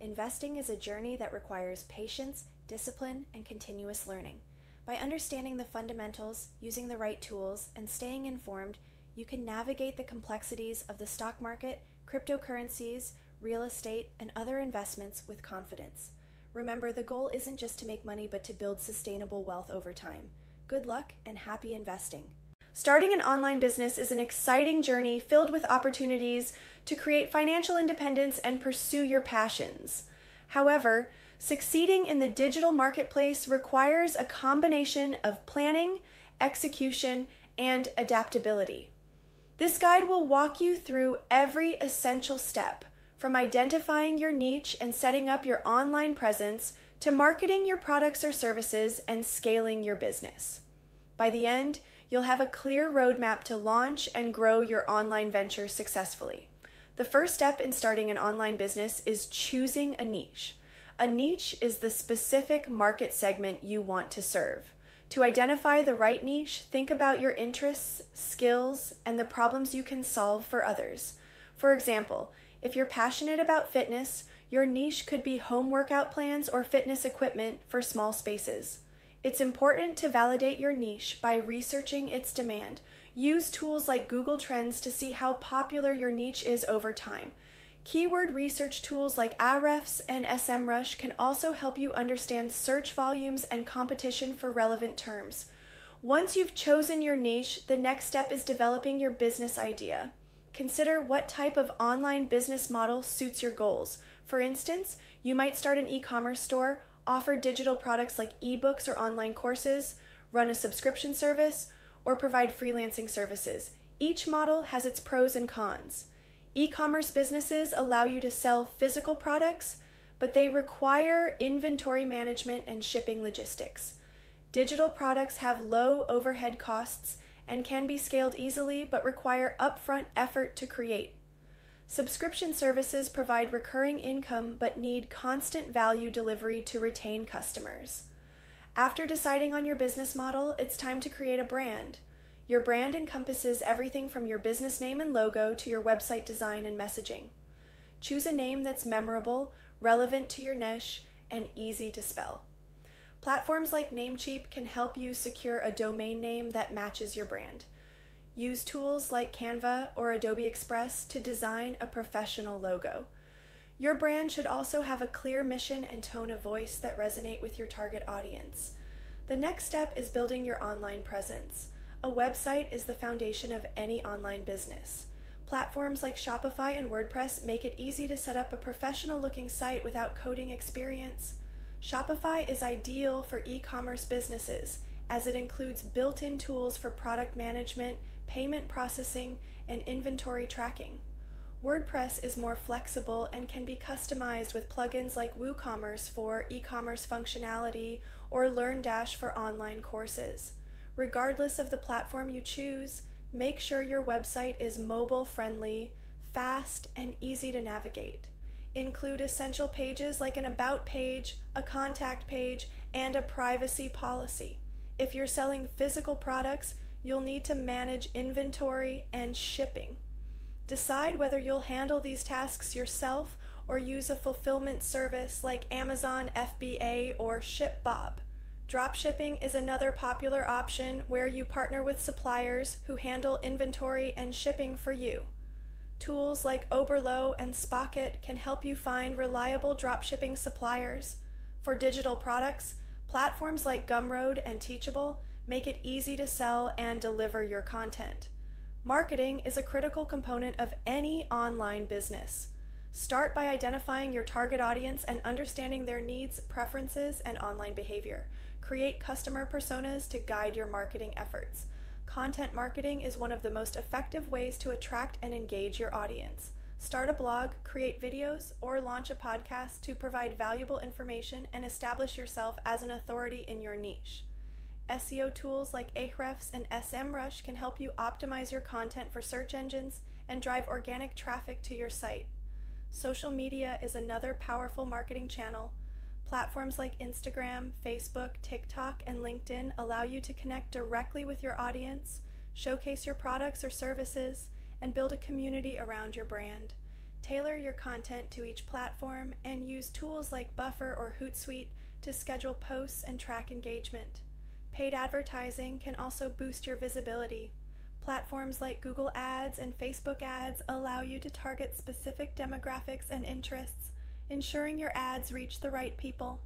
Investing is a journey that requires patience, discipline, and continuous learning. By understanding the fundamentals, using the right tools, and staying informed, you can navigate the complexities of the stock market, cryptocurrencies, real estate, and other investments with confidence. Remember, the goal isn't just to make money, but to build sustainable wealth over time. Good luck and happy investing. Starting an online business is an exciting journey filled with opportunities to create financial independence and pursue your passions. However, succeeding in the digital marketplace requires a combination of planning, execution, and adaptability. This guide will walk you through every essential step from identifying your niche and setting up your online presence to marketing your products or services and scaling your business. By the end, you'll have a clear roadmap to launch and grow your online venture successfully. The first step in starting an online business is choosing a niche. A niche is the specific market segment you want to serve. To identify the right niche, think about your interests, skills, and the problems you can solve for others. For example, if you're passionate about fitness, your niche could be home workout plans or fitness equipment for small spaces. It's important to validate your niche by researching its demand. Use tools like Google Trends to see how popular your niche is over time. Keyword research tools like Ahrefs and SEMrush can also help you understand search volumes and competition for relevant terms. Once you've chosen your niche, the next step is developing your business idea. Consider what type of online business model suits your goals. For instance, you might start an e commerce store offer digital products like ebooks or online courses, run a subscription service, or provide freelancing services. Each model has its pros and cons. E commerce businesses allow you to sell physical products, but they require inventory management and shipping logistics. Digital products have low overhead costs and can be scaled easily but require upfront effort to create. Subscription services provide recurring income but need constant value delivery to retain customers. After deciding on your business model, it's time to create a brand. Your brand encompasses everything from your business name and logo to your website design and messaging. Choose a name that's memorable, relevant to your niche, and easy to spell. Platforms like Namecheap can help you secure a domain name that matches your brand. Use tools like Canva or Adobe Express to design a professional logo. Your brand should also have a clear mission and tone of voice that resonate with your target audience. The next step is building your online presence. A website is the foundation of any online business. Platforms like Shopify and WordPress make it easy to set up a professional looking site without coding experience. Shopify is ideal for e commerce businesses as it includes built in tools for product management, payment processing, and inventory tracking. WordPress is more flexible and can be customized with plugins like WooCommerce for e commerce functionality or LearnDash for online courses. Regardless of the platform you choose, make sure your website is mobile friendly, fast, and easy to navigate include essential pages like an About page, a contact page, and a privacy policy. If you're selling physical products, you'll need to manage inventory and shipping. Decide whether you'll handle these tasks yourself or use a fulfillment service like Amazon FBA or ShipBob. Dropshipping is another popular option where you partner with suppliers who handle inventory and shipping for you. Tools like Oberlo and Spocket can help you find reliable dropshipping suppliers. For digital products, platforms like Gumroad and Teachable make it easy to sell and deliver your content. Marketing is a critical component of any online business. Start by identifying your target audience and understanding their needs, preferences, and online behavior. Create customer personas to guide your marketing efforts. Content marketing is one of the most effective ways to attract and engage your audience. Start a blog, create videos, or launch a podcast to provide valuable information and establish yourself as an authority in your niche. SEO tools like Ahrefs and SEMrush can help you optimize your content for search engines and drive organic traffic to your site. Social media is another powerful marketing channel Platforms like Instagram, Facebook, TikTok, and LinkedIn allow you to connect directly with your audience, showcase your products or services, and build a community around your brand. Tailor your content to each platform and use tools like Buffer or Hootsuite to schedule posts and track engagement. Paid advertising can also boost your visibility. Platforms like Google Ads and Facebook Ads allow you to target specific demographics and interests ensuring your ads reach the right people.